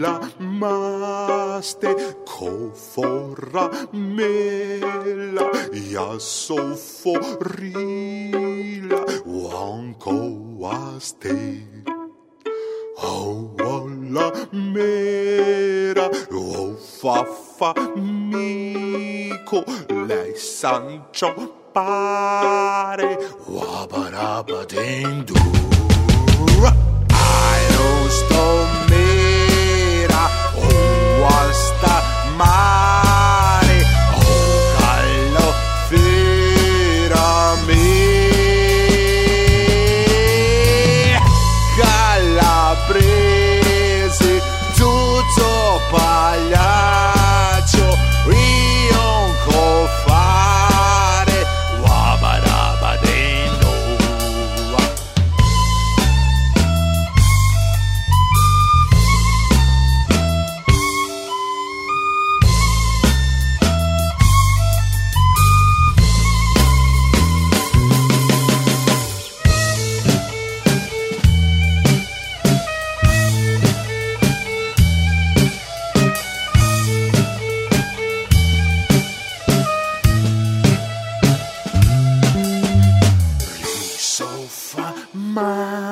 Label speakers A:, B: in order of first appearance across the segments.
A: la maste co forra mela ia so soforila wanko waste Ola oh, oh, mera o fa mico lei sancio pare wabarabadendu I know story my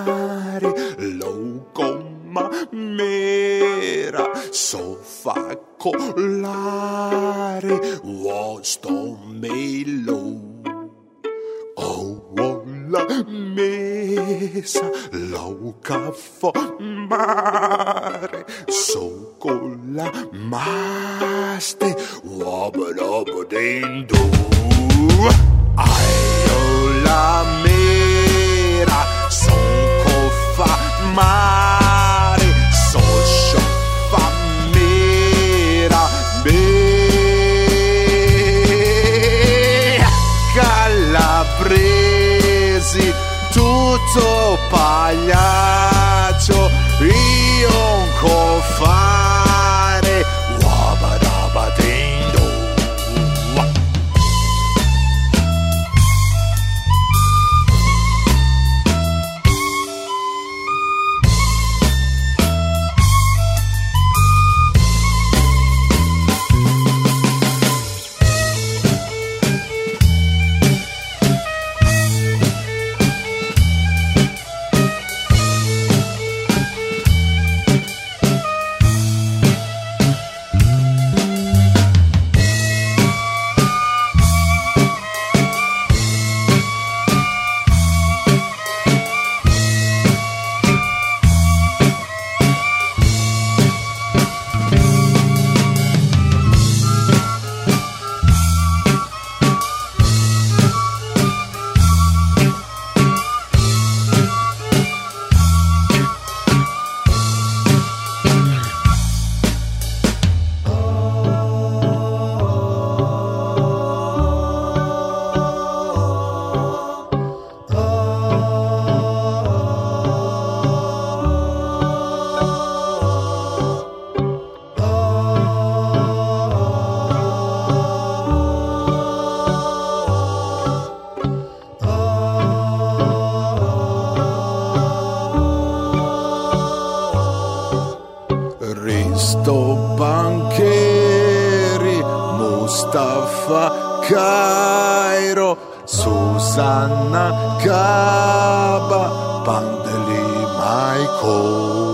A: mare, logoma mera, colare, wosto melo. Oh, la mesa, lauca mare, socola maste, wabadabadendo. Aio la amar. Risto Bancheri, Mustafa Cairo, Susanna Caba, Pandeli Michael.